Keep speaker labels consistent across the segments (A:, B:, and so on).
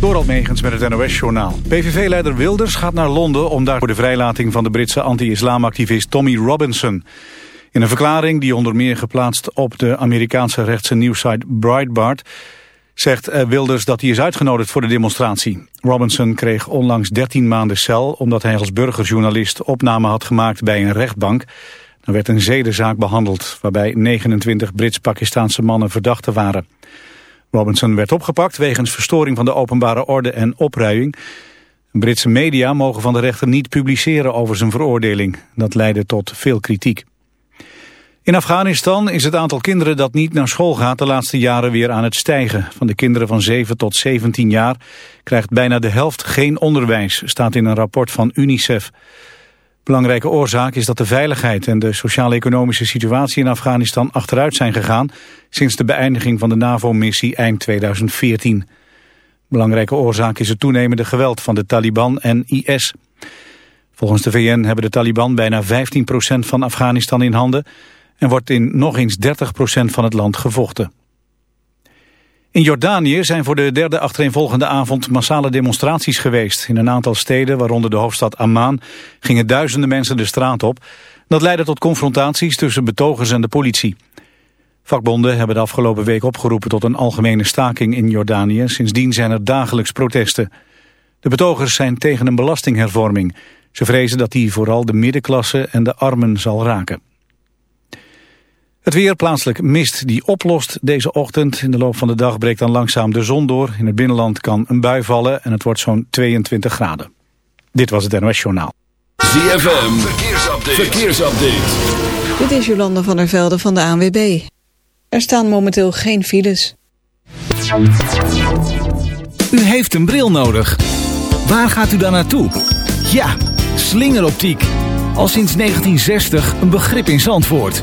A: Door Megens met het NOS-journaal. PVV-leider Wilders gaat naar Londen om daar voor de vrijlating van de Britse anti-islamactivist Tommy Robinson. In een verklaring die onder meer geplaatst op de Amerikaanse rechtse nieuwsite Breitbart... zegt eh, Wilders dat hij is uitgenodigd voor de demonstratie. Robinson kreeg onlangs 13 maanden cel omdat hij als burgerjournalist opname had gemaakt bij een rechtbank. Er werd een zedenzaak behandeld waarbij 29 Brits-Pakistaanse mannen verdachten waren. Robinson werd opgepakt wegens verstoring van de openbare orde en opruiing. Britse media mogen van de rechter niet publiceren over zijn veroordeling. Dat leidde tot veel kritiek. In Afghanistan is het aantal kinderen dat niet naar school gaat de laatste jaren weer aan het stijgen. Van de kinderen van 7 tot 17 jaar krijgt bijna de helft geen onderwijs, staat in een rapport van UNICEF. Belangrijke oorzaak is dat de veiligheid en de sociaal-economische situatie in Afghanistan achteruit zijn gegaan sinds de beëindiging van de NAVO-missie eind 2014. Belangrijke oorzaak is het toenemende geweld van de Taliban en IS. Volgens de VN hebben de Taliban bijna 15% van Afghanistan in handen en wordt in nog eens 30% van het land gevochten. In Jordanië zijn voor de derde achtereenvolgende avond massale demonstraties geweest. In een aantal steden, waaronder de hoofdstad Amman, gingen duizenden mensen de straat op. Dat leidde tot confrontaties tussen betogers en de politie. Vakbonden hebben de afgelopen week opgeroepen tot een algemene staking in Jordanië. Sindsdien zijn er dagelijks protesten. De betogers zijn tegen een belastinghervorming. Ze vrezen dat die vooral de middenklasse en de armen zal raken. Het weer plaatselijk mist die oplost deze ochtend. In de loop van de dag breekt dan langzaam de zon door. In het binnenland kan een bui vallen en het wordt zo'n 22 graden. Dit was het NOS Journaal.
B: ZFM, verkeersupdate. verkeersupdate.
C: Dit is Jolanda van der Velde van de ANWB. Er staan momenteel geen files.
D: U heeft een bril nodig. Waar gaat u dan naartoe? Ja, slingeroptiek. Al sinds 1960 een begrip in Zandvoort.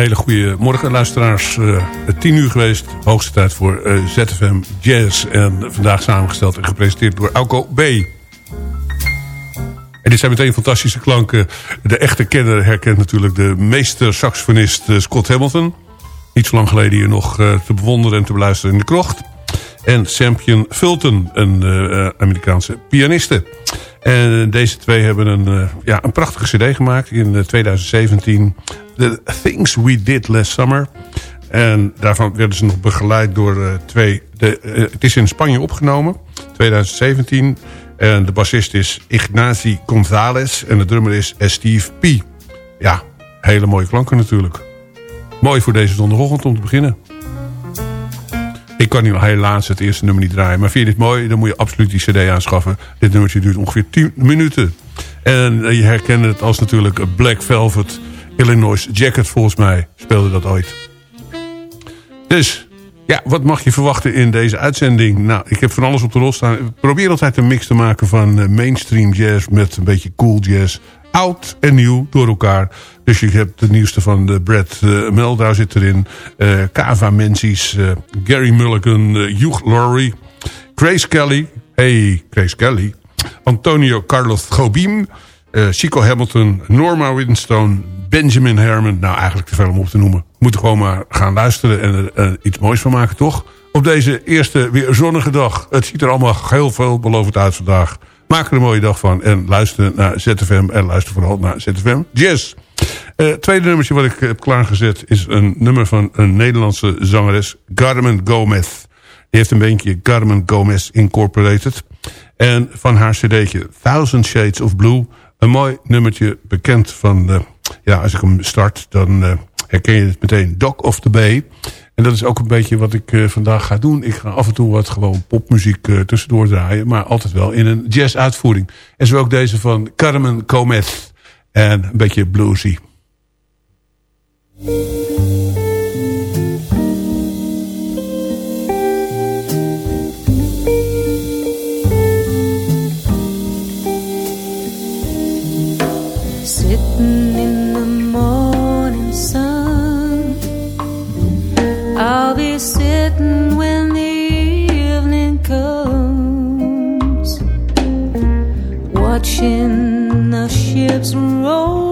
E: Hele goede morgen, luisteraars. Uh, tien uur geweest, hoogste tijd voor uh, ZFM Jazz. En vandaag samengesteld en gepresenteerd door Alco B. En dit zijn meteen fantastische klanken. De echte kenner herkent natuurlijk de meester saxofonist uh, Scott Hamilton. Niet zo lang geleden hier nog te bewonderen en te beluisteren in de krocht. En Champion Fulton, een Amerikaanse pianiste. En deze twee hebben een, ja, een prachtige cd gemaakt in 2017. The Things We Did Last Summer. En daarvan werden ze nog begeleid door uh, twee... De, het is in Spanje opgenomen, 2017. En de bassist is Ignacy González. En de drummer is Steve P. Ja, hele mooie klanken natuurlijk. Mooi voor deze zondagochtend om te beginnen. Ik kan nu helaas het eerste nummer niet draaien. Maar vind je dit mooi, dan moet je absoluut die cd aanschaffen. Dit nummertje duurt ongeveer 10 minuten. En je herkent het als natuurlijk Black Velvet Illinois Jacket volgens mij speelde dat ooit. Dus, ja, wat mag je verwachten in deze uitzending? Nou, ik heb van alles op de rol staan. Probeer altijd een mix te maken van eh, mainstream jazz met een beetje cool jazz. Oud en nieuw door elkaar. Dus je hebt het nieuwste van de Brad uh, Meldau zit erin. Uh, Kava Menzies, uh, Gary Mulligan, Hugh Laurie. Grace Kelly. Hey, Grace Kelly. Antonio Carlos Gobim. Chico Hamilton. Norma Winstone. Benjamin Herman. Nou, eigenlijk te veel om op te noemen. Moeten gewoon maar gaan luisteren en er iets moois van maken, toch? Op deze eerste weer zonnige dag. Het ziet er allemaal heel veel belovend uit vandaag. Maak er een mooie dag van en luister naar ZFM. En luister vooral naar ZFM Jazz. Uh, tweede nummertje wat ik heb klaargezet is een nummer van een Nederlandse zangeres. Carmen Gomez. Die heeft een beentje Carmen Gomez Incorporated. En van haar cd'tje Thousand Shades of Blue. Een mooi nummertje bekend van... de ja, als ik hem start, dan uh, herken je het meteen. Doc of the Bay. En dat is ook een beetje wat ik uh, vandaag ga doen. Ik ga af en toe wat gewoon popmuziek uh, tussendoor draaien. Maar altijd wel in een jazz uitvoering. En zo ook deze van Carmen Gomez. En een beetje bluesy.
F: Watching the ships rolling,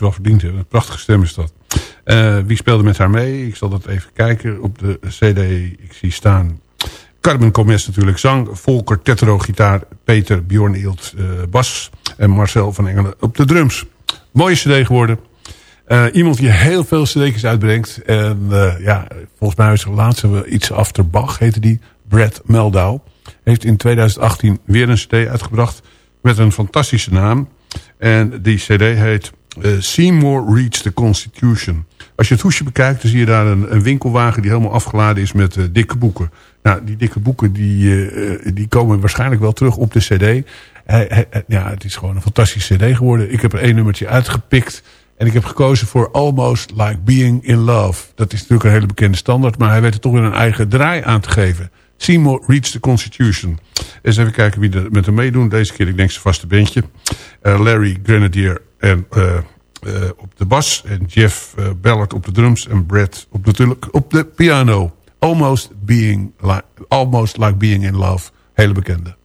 E: ze wel verdiend. hè. Een prachtige stem is dat. Eh, wie speelde met haar mee? Ik zal dat even kijken op de cd. Ik zie staan Carmen Gomez natuurlijk zang. Volker Tetro gitaar. Peter Bjorn Eelt eh, bas. En Marcel van Engelen op de drums. Mooie cd geworden. Eh, iemand die heel veel cd's uitbrengt. En ja, volgens mij is laatst hebben we iets after Bach, heette die. Brad Meldau. Heeft in 2018 weer een cd uitgebracht. Met een fantastische naam. En die cd heet Seymour Reads the Constitution. Als je het hoesje bekijkt, dan zie je daar een, een winkelwagen... die helemaal afgeladen is met eh, dikke boeken. Nou, die dikke boeken die, eh, eh, die komen waarschijnlijk wel terug op de cd. Ja, het is gewoon een fantastische cd geworden. Ik heb er één nummertje uitgepikt... En ik heb gekozen voor Almost Like Being in Love. Dat is natuurlijk een hele bekende standaard... maar hij weet er toch weer een eigen draai aan te geven. Seymour Reads the Constitution. Eens even kijken wie er met hem meedoen. Deze keer, ik denk zijn vaste bandje. Eh, Larry Grenadier en, eh, eh, op de bas. En Jeff eh, Ballard op de drums. En Brad op, natuurlijk op de piano. Almost, being like, almost Like Being in Love. Hele bekende.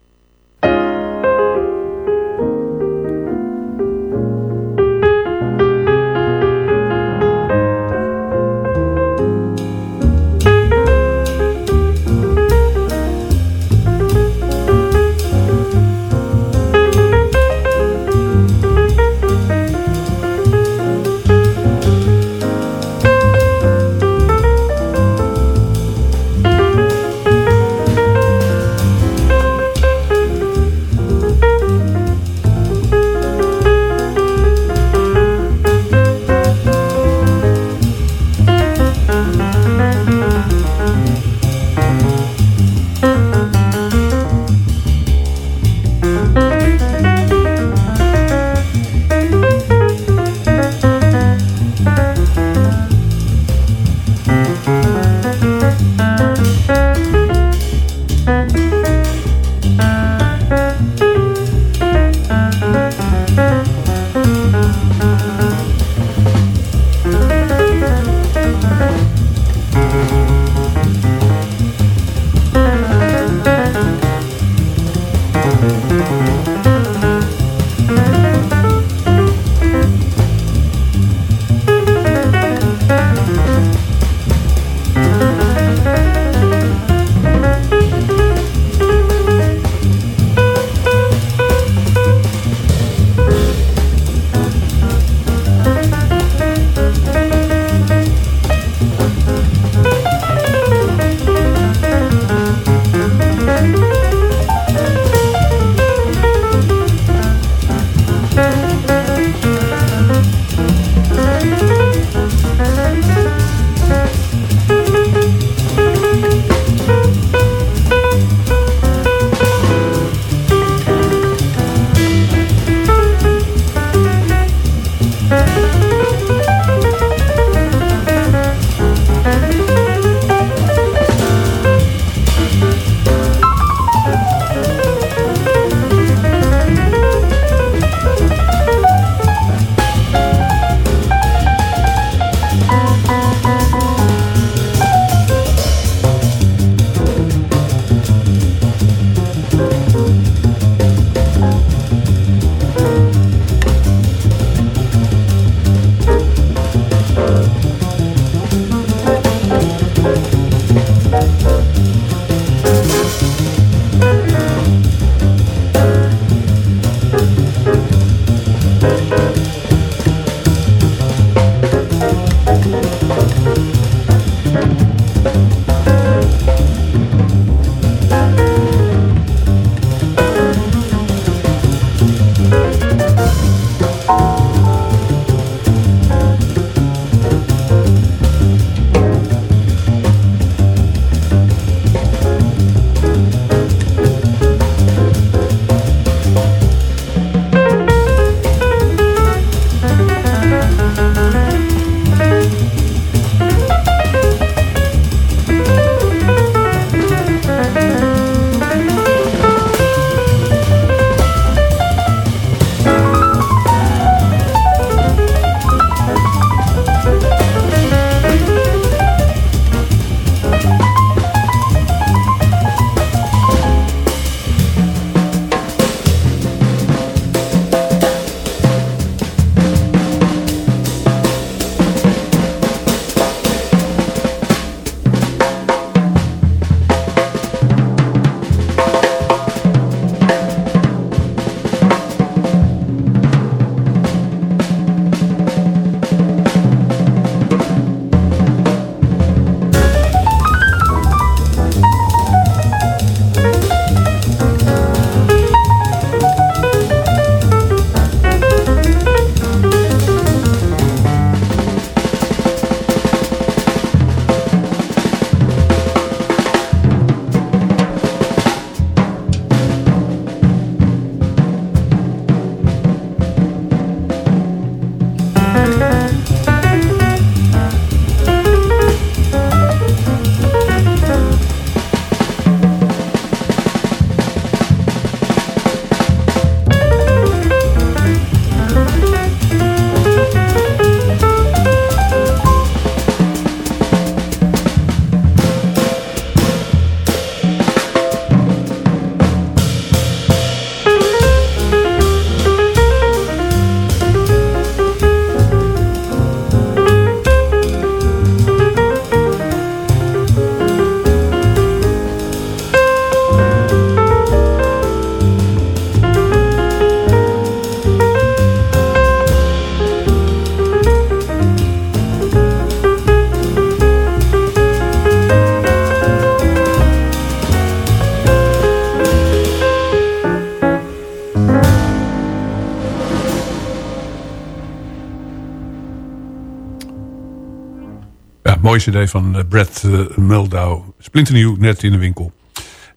E: Mooie cd van eh, Brad uh, Muldow. Splinternieuw, net in de winkel.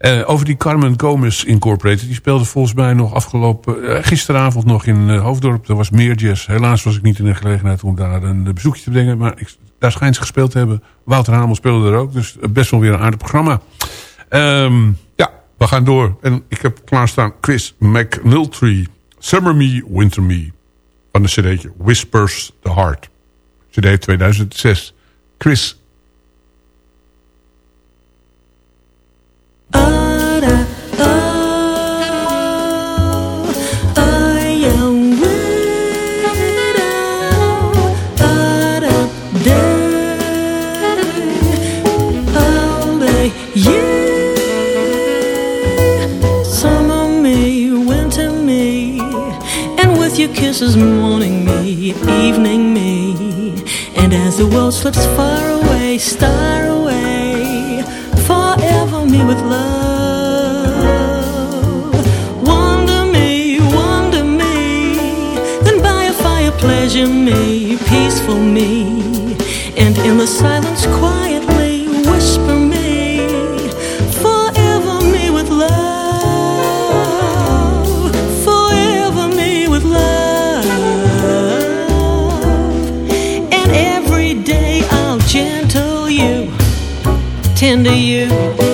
E: Uh, over die Carmen Gomez Incorporated. Die speelde volgens mij nog afgelopen... gisteravond nog in Hoofddorp. Er was meer jazz. Helaas was ik niet in de gelegenheid om daar een bezoekje te brengen. Maar ik, daar schijnt ze gespeeld te hebben. Wouter Hamel speelde er ook. Dus best wel weer een aardig programma. Um, ja, we gaan door. En ik heb klaarstaan Chris McNultree. Summer Me, Winter Me. Van de cd'tje Whispers the Heart. CD 2006. Chris.
F: Kisses morning me, evening me, and as the world slips far away, star away, forever me with love. Wonder me, wonder me, then by a fire pleasure me, peaceful me, and in the silence into you.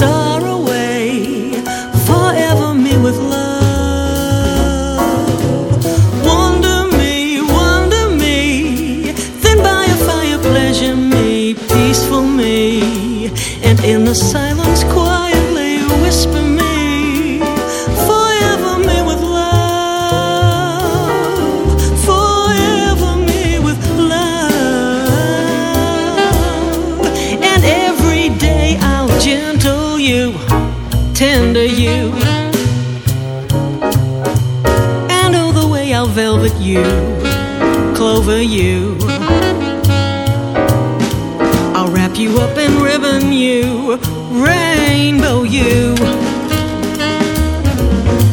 F: Star you. I'll wrap you up in ribbon you, rainbow you,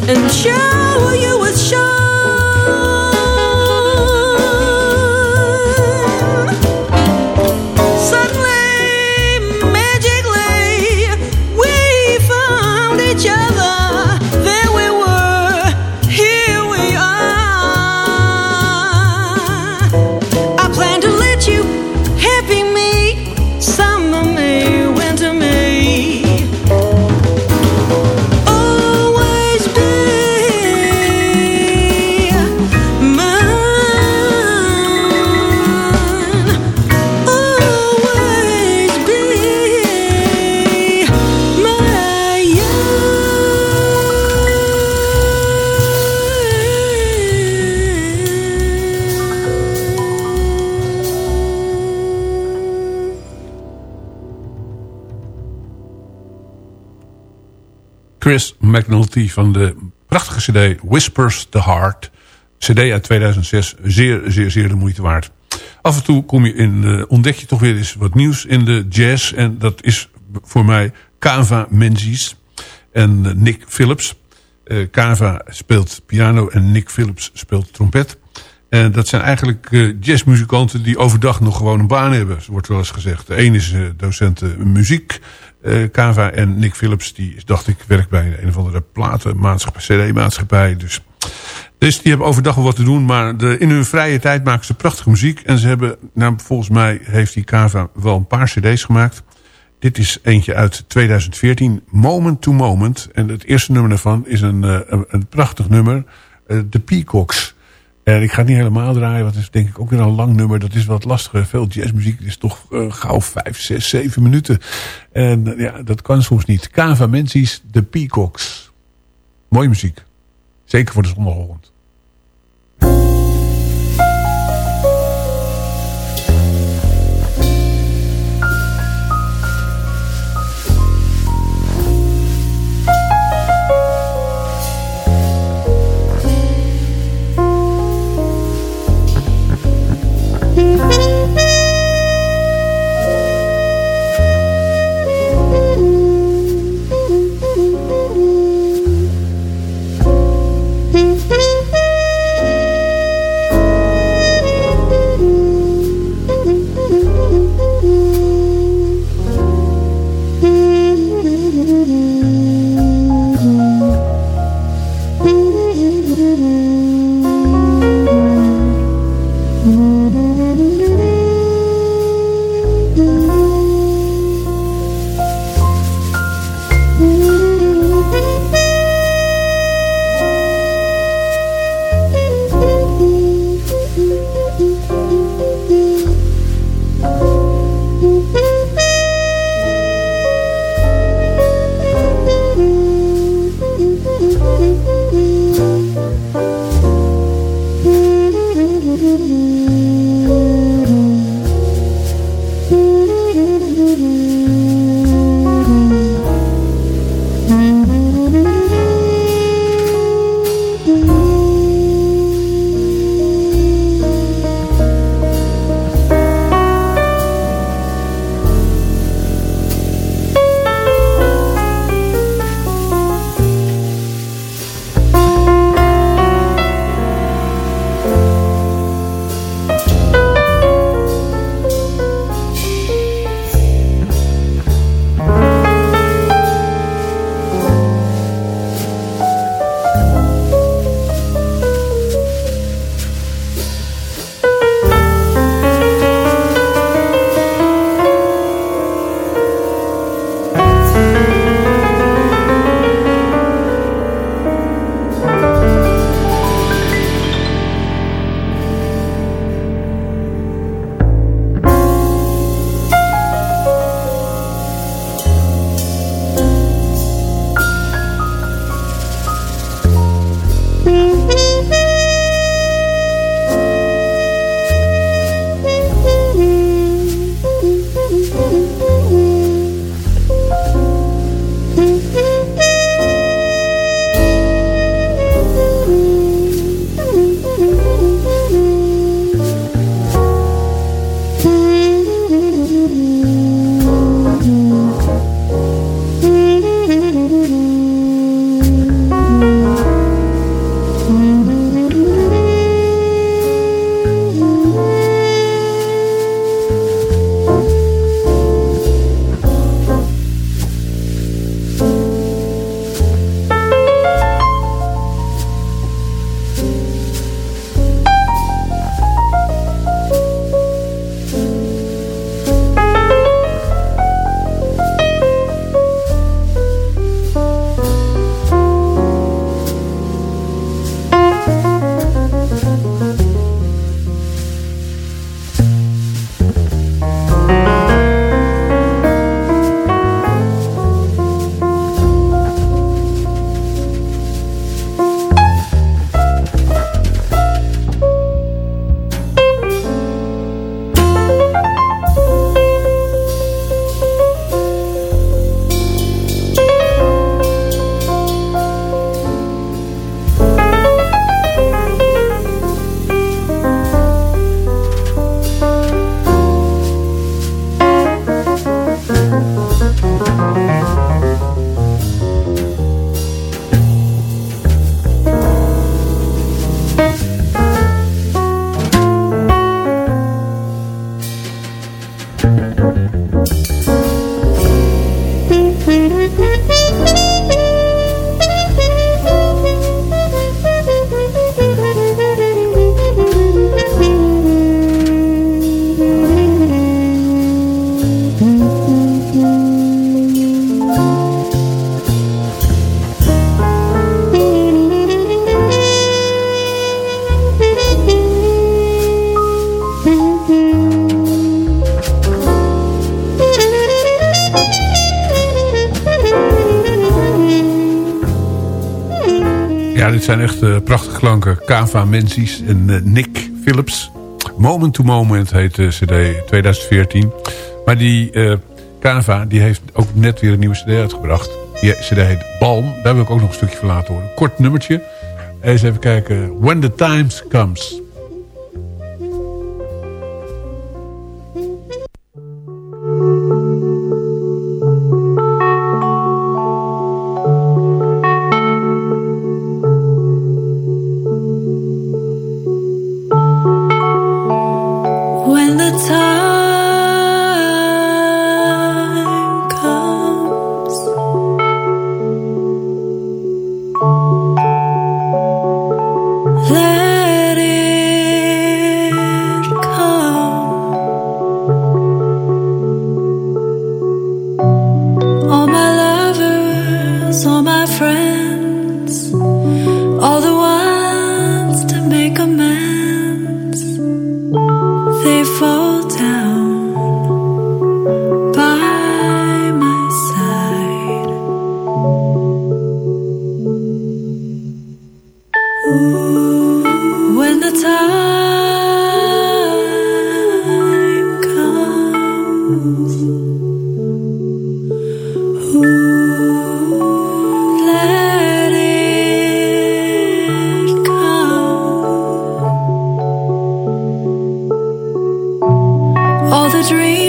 F: and shower
E: McNulty van de prachtige cd Whispers the Heart. Cd uit 2006, zeer, zeer, zeer de moeite waard. Af en toe kom je in, eh, ontdek je toch weer eens wat nieuws in de jazz. En dat is voor mij Kava Menzies en eh, Nick Phillips. Eh Kava speelt piano en Nick Phillips speelt trompet. En dat zijn eigenlijk jazzmuzikanten die overdag nog gewoon een baan hebben. Wordt wel eens gezegd. De een is docent muziek, Kava. En Nick Phillips, die dacht ik, werkt bij een of andere platenmaatschappij, cd-maatschappij. Dus, dus die hebben overdag wel wat te doen. Maar de, in hun vrije tijd maken ze prachtige muziek. En ze hebben, nou, volgens mij heeft die Kava wel een paar cd's gemaakt. Dit is eentje uit 2014, Moment to Moment. En het eerste nummer daarvan is een, eh, een, een prachtig nummer. eh, The Peacocks. Ik ga het niet helemaal draaien, want het is denk ik ook weer een lang nummer. Dat is wat lastiger. Veel jazzmuziek is toch eh, gauw 5, 6, 7 minuten. En eh, ja, dat kan soms niet. Kava Menzies, The Peacocks. Mooie muziek. Zeker voor de zondagochtend. Zijn echt uh, prachtige klanken. Kava Menzies en uh, Nick Phillips. Moment to Moment heet de cd 2014. Maar die Kava die heeft ook net weer een nieuwe cd uitgebracht. Die cd heet Balm. Daar wil ik ook nog een stukje van laten horen. Kort nummertje. Eens even kijken. When the Times Comes. Dream.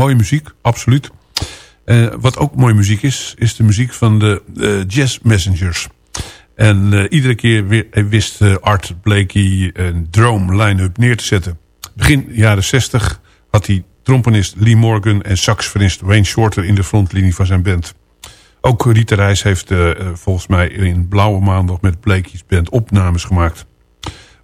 E: Mooie muziek, absoluut. Uh, wat ook mooie muziek is, is de muziek van de uh, Jazz Messengers. En uh, iedere keer weer, wist Art Blakey een drone line-up neer te zetten. Begin jaren 60 had hij trompenist Lee Morgan en saxofonist Wayne Shorter in de frontlinie van zijn band. Ook Rita Reis heeft volgens mij in Blauwe Maandag met Blakey's band opnames gemaakt.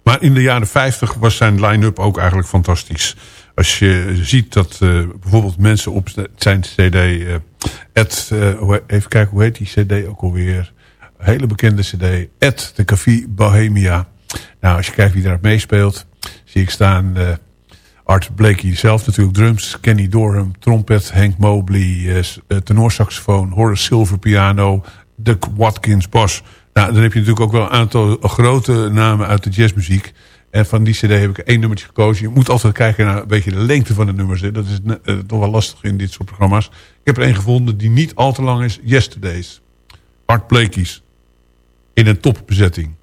E: Maar in de jaren 50 was zijn line-up ook eigenlijk fantastisch. Als je ziet dat uh, bijvoorbeeld mensen op zijn cd... Uh, Ed, uh, even kijken, hoe heet die cd ook alweer? hele bekende cd. Ed, de Café Bohemia. Nou, als je kijkt wie daar meespeelt... zie ik staan Art Blakey zelf natuurlijk drums. Kenny Dorham, trompet. Hank Mobley, tenorsaxofoon. Horace Silver, piano. Doug Watkins, bas. Nou, dan heb je natuurlijk ook wel een aantal grote namen uit de jazzmuziek... En van die cd heb ik één nummertje gekozen. Je moet altijd kijken naar een beetje de lengte van de nummers. Dat is uh, toch wel lastig in dit soort programma's. Ik heb er één gevonden die niet al te lang is. Yesterdays. Art Blakey's. In een topbezetting.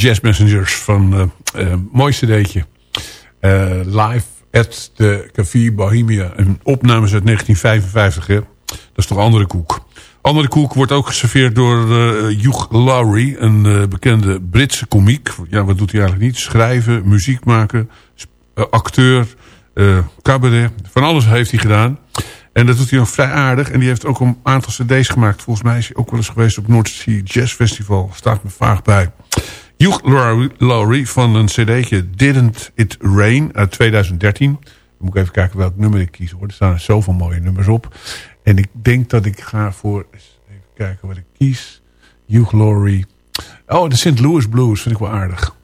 E: Jazz Messengers van uh, mooi cd'tje. Uh, live at the Café Bohemia. Een opnames uit 1955. Hè? Dat is toch andere koek. Andere koek wordt ook geserveerd door Hugh Laurie. Een bekende Britse komiek. Ja, wat doet hij eigenlijk niet? Schrijven, muziek maken, acteur, cabaret. Van alles heeft hij gedaan. En dat doet hij nog vrij aardig. En die heeft ook een aantal cd's gemaakt. Volgens mij is hij ook wel eens geweest op North Sea Jazz Festival. Staat me vaag bij. Hugh Laurie van een cd'tje Didn't It Rain uit 2013. Dan moet ik even kijken welk nummer ik kies. Hoor. Er staan zoveel mooie nummers op. En ik denk dat ik ga voor... Even kijken wat ik kies. Hugh Laurie. Oh, de St. Louis Blues vind ik wel aardig.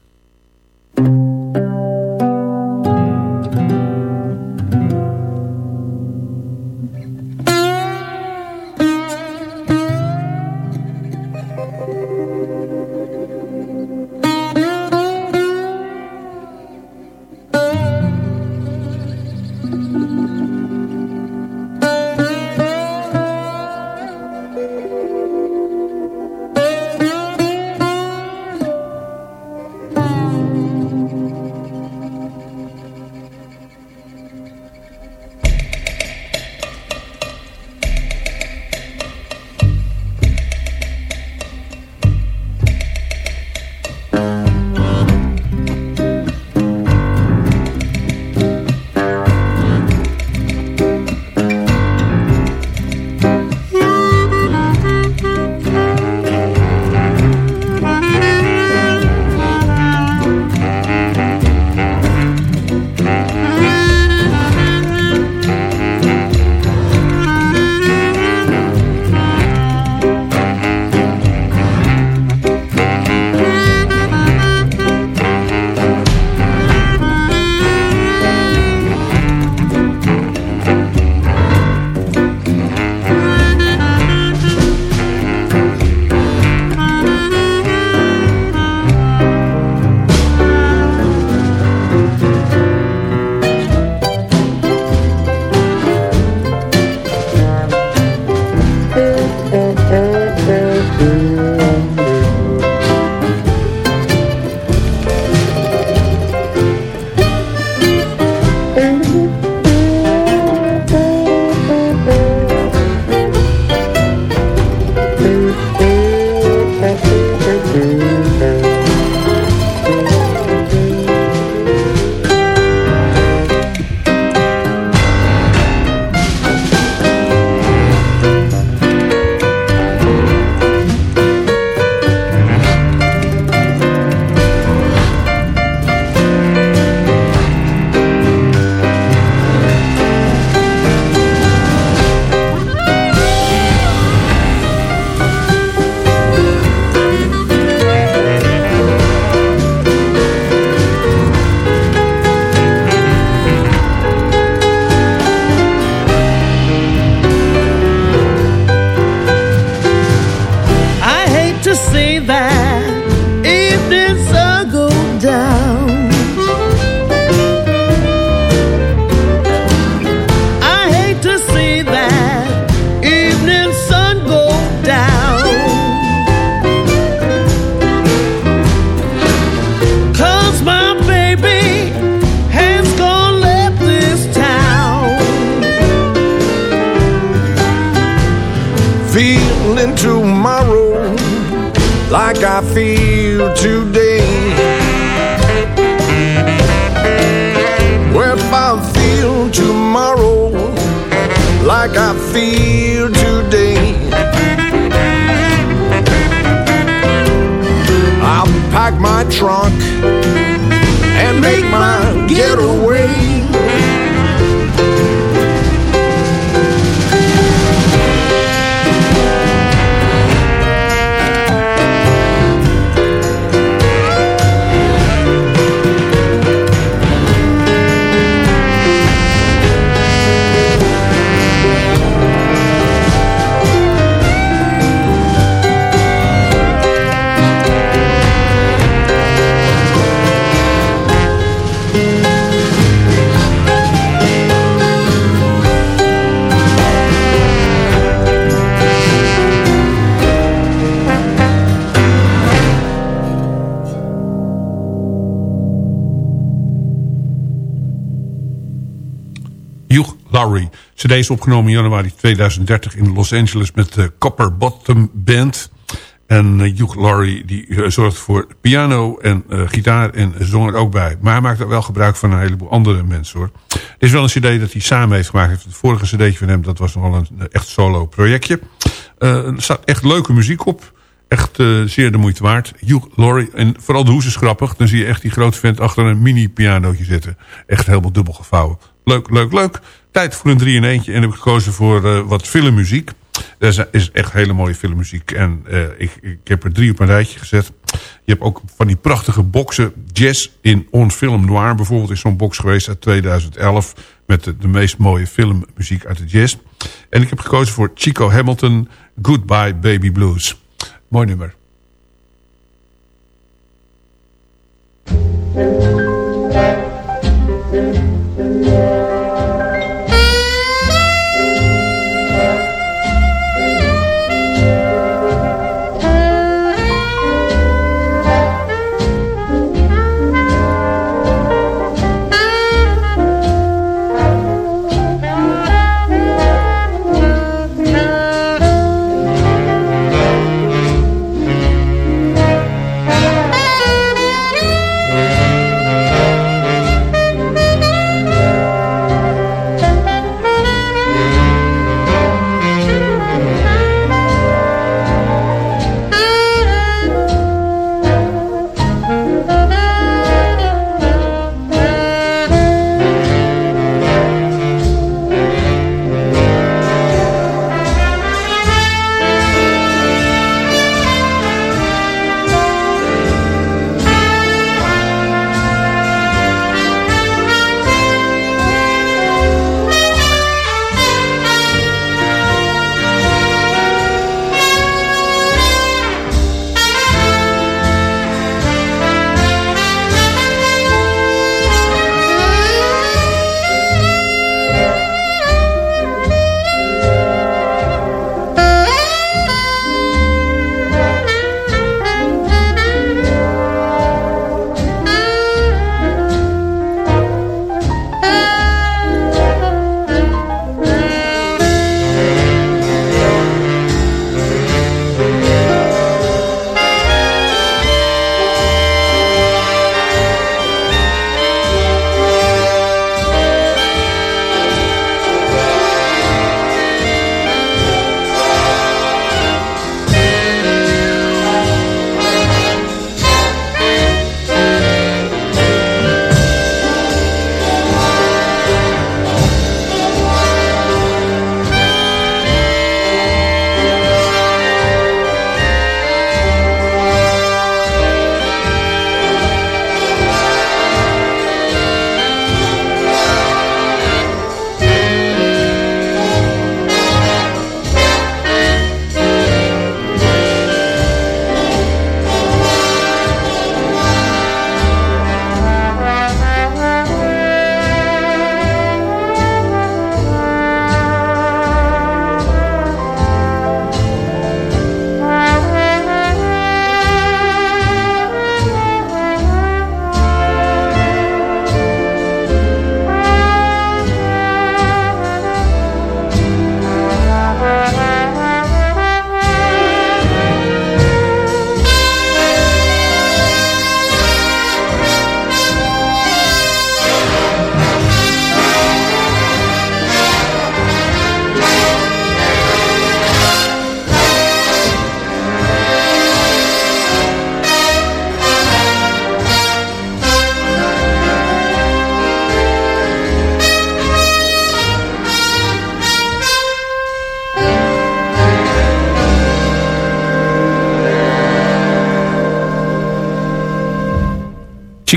E: Is opgenomen in januari 2030 in Los Angeles met de Copper Bottom Band. En uh, Hugh Laurie die uh, zorgt voor piano en uh, gitaar en zong er ook bij. Maar hij maakt er wel gebruik van een heleboel andere mensen hoor. Er is wel een cd dat hij samen heeft gemaakt. Het vorige cd'tje van hem dat was nogal een echt solo projectje. er staat echt leuke muziek op. Echt zeer de moeite waard. Hugh Laurie. En vooral de hoes is grappig. Dan zie je echt die grote vent achter een mini pianootje zitten. Echt helemaal dubbel gevouwen. Leuk, leuk, leuk. Tijd voor een drie in eentje. En heb gekozen voor wat filmmuziek. Er is echt hele mooie filmmuziek. En uh, ik, ik heb er drie op een rijtje gezet. Je hebt ook van die prachtige boxen. Jazz in On Film Noir bijvoorbeeld is zo'n box geweest uit 2011. Met de, de, meest mooie filmmuziek uit de jazz. En ik heb gekozen voor Chico Hamilton. Goodbye Baby Blues. Mooi nummer.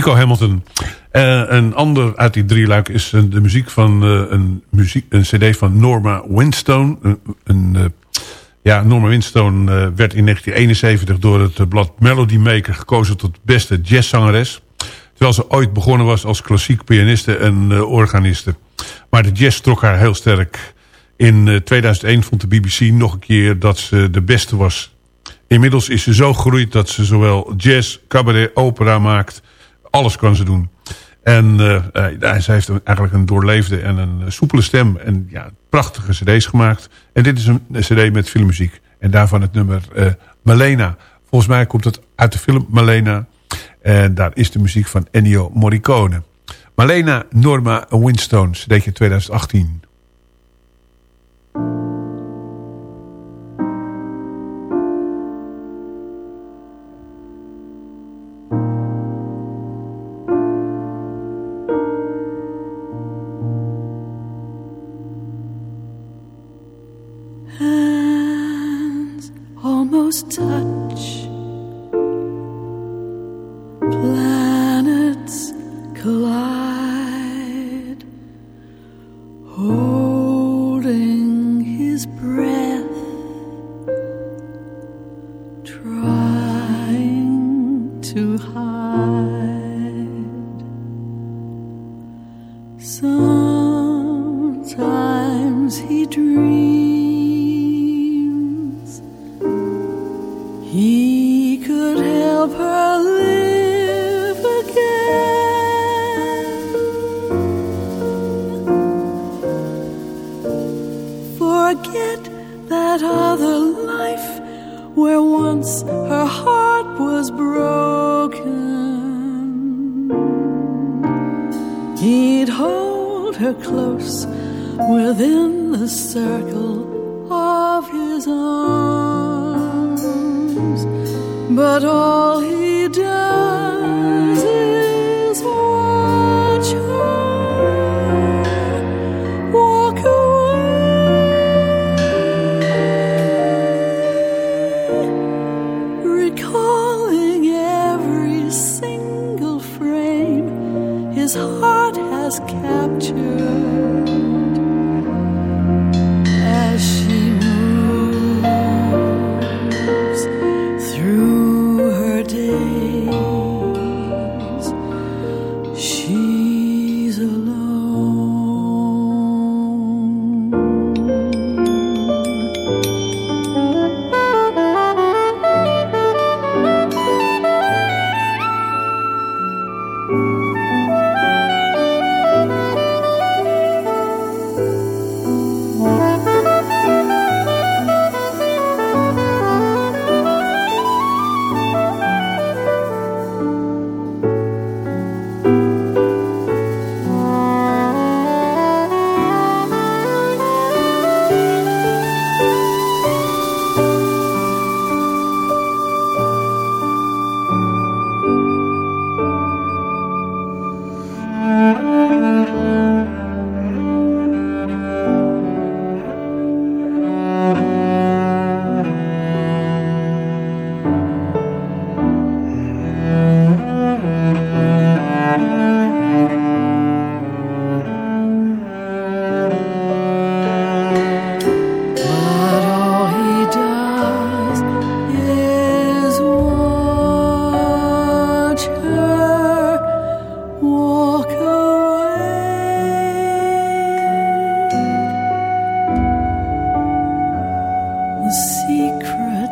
E: Chico Hamilton. Uh, een ander uit die drie luik is uh, de muziek van uh, een, muziek, een cd van Norma Winstone. Een ja, Norma Winstone werd in 1971 door het blad Melody Maker gekozen tot beste jazzzangeres. Terwijl ze ooit begonnen was als klassiek pianiste en organiste. Maar de jazz trok haar heel sterk. In 2001 vond de BBC nog een keer dat ze de beste was. Inmiddels is ze zo gegroeid dat ze zowel jazz, cabaret, opera maakt alles kan ze doen.
F: En uh, zij heeft eigenlijk een doorleefde en een soepele stem. En ja, prachtige cd's gemaakt. En dit is een cd met filmmuziek. En daarvan het nummer uh, Malena. Volgens mij komt het uit de film Malena. En daar is de muziek van Ennio Morricone. Malena Norma Winstone, cd'tje 2018.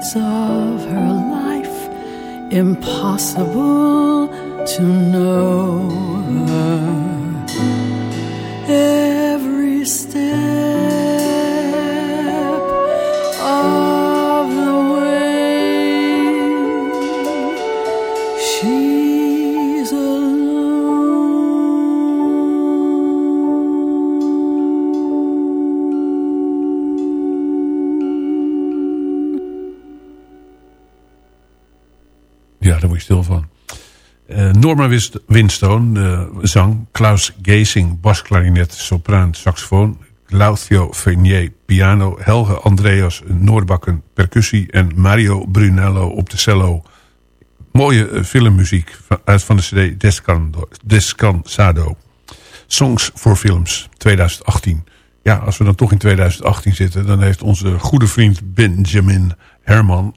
F: days of her life impossible to know her. Norma Winstone, uh, zang. Klaus Geesing, basklarinet, sopraan, saxofoon. Claudio Fernier, piano. Helge Andreas, Noorbakken, percussie. En Mario Brunello op de cello. Mooie uh, filmmuziek uit van de cd Descan, Descansado. Songs for Films 2018. Ja, als we dan toch in 2018 zitten... dan heeft onze goede vriend Benjamin Herman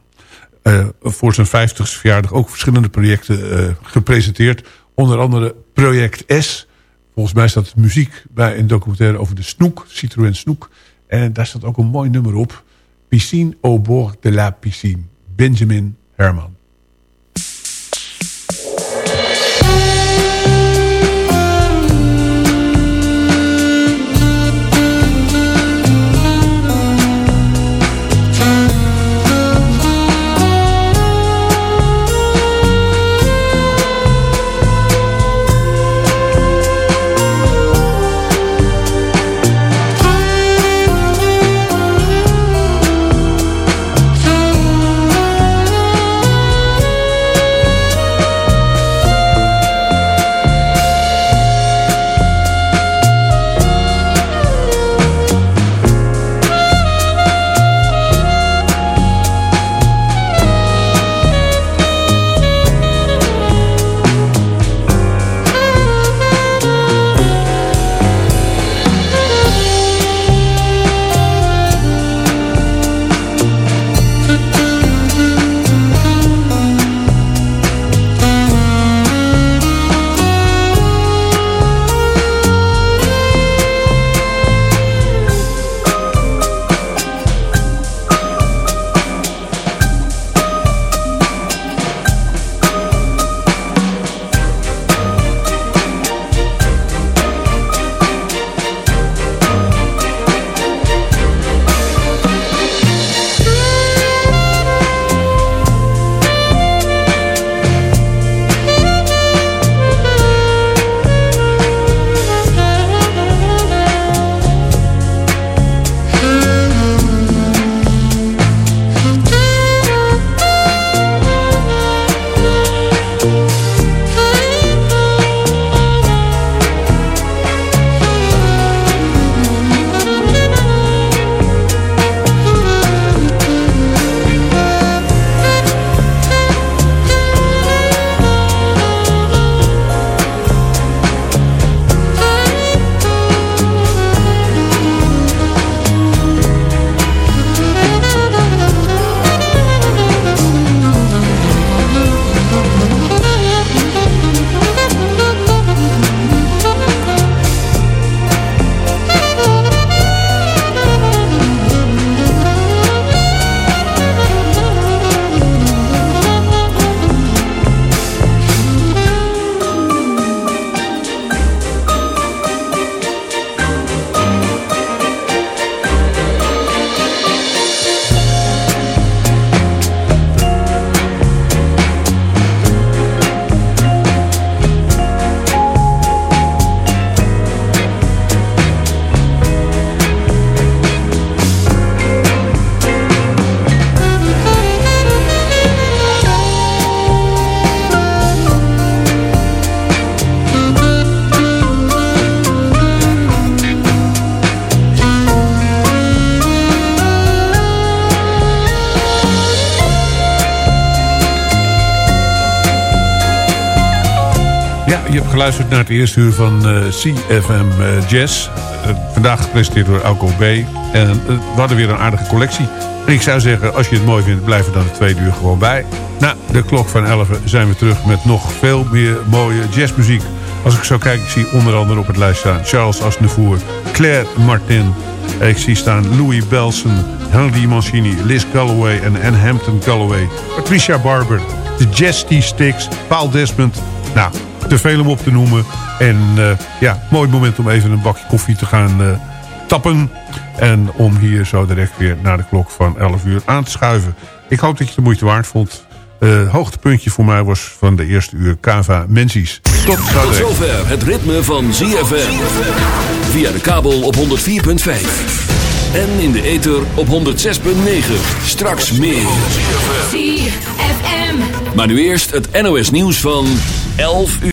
F: uh, voor zijn 50ste verjaardag ook verschillende projecten uh, gepresenteerd. Onder andere Project S. Volgens mij staat muziek bij een documentaire over de Snoek, Citroën Snoek. En daar staat ook een mooi nummer op. Piscine au bord de la piscine. Benjamin Herman.
E: Geluisterd naar het eerste uur van eh, CFM eh, Jazz. Eh, vandaag gepresenteerd door Alco B. En we hadden weer een aardige collectie. En ik zou zeggen, als je het mooi vindt, blijf er dan de tweede uur gewoon bij. Na de klok van 11 zijn we terug met nog veel meer mooie jazzmuziek. Als ik zo kijk, ik zie onder andere op het lijst staan... Charles Aznavour, Claire Martin... Ik zie staan Louis Belson, Henry Mancini, Liz Galloway en Anne Hampton Galloway. Patricia Barber, de Jazz Sticks, Paul Desmond. Nou, te veel om op te noemen. En uh, ja, mooi moment om even een bakje koffie te gaan uh, tappen. En om hier zo direct weer naar de klok van 11 uur aan te schuiven. Ik hoop dat je het de moeite waard vond. Uh, hoogtepuntje voor mij was van de eerste uur Kava Mensies. Tot,
B: Tot zover het ritme van ZFM. Via de kabel op 104.5. En in de ether op 106.9. Straks meer.
G: ZFM.
B: Maar nu eerst het NOS nieuws van 11 uur.